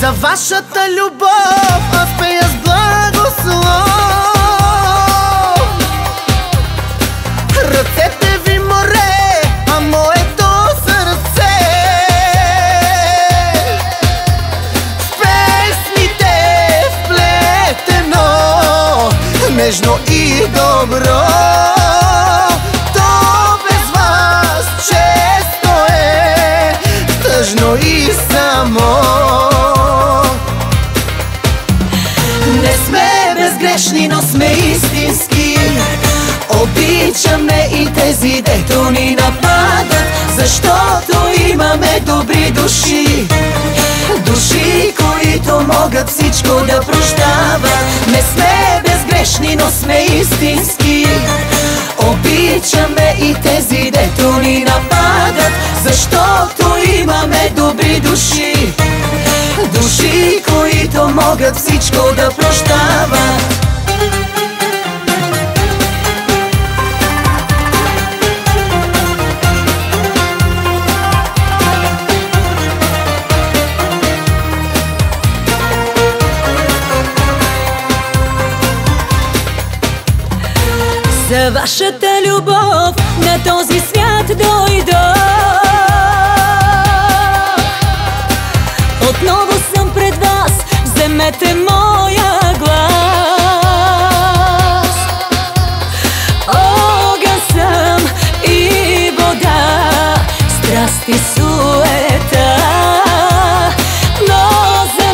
За вашата любов аз пея с благослов Ръцете ви море, а моето сърце. В песните вплетено Нежно и добро. То без вас често е и само сме безгрешни, но сме истински. Обичаме и тези, дето ни нападат Защото имаме добри души. Души, които могат всичко да прощават. Не сме безгрешни, но сме истински. Обичаме и тези, дето ни нападат Защото имаме добри души. Души, които могат всичко да прощават За вашата любов на този свят дойдох. Отново съм пред вас, вземете моя глас. Огън съм и вода, страст и суета. Но за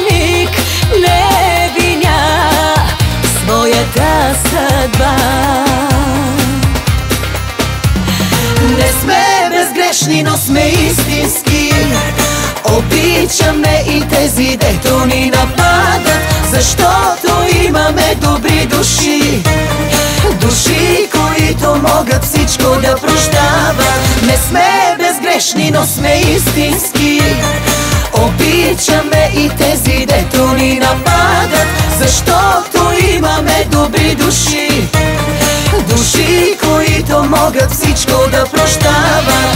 не виня съдба Не сме безгрешни, но сме истински. Обичаме и тези, дето ни нападат Защото имаме добри души. Души, които могат всичко да прощават. Не сме безгрешни, но сме истински. Обичаме и тези, дето ни нападат Защото имаме добри души могат всичко да прощават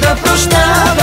de прощава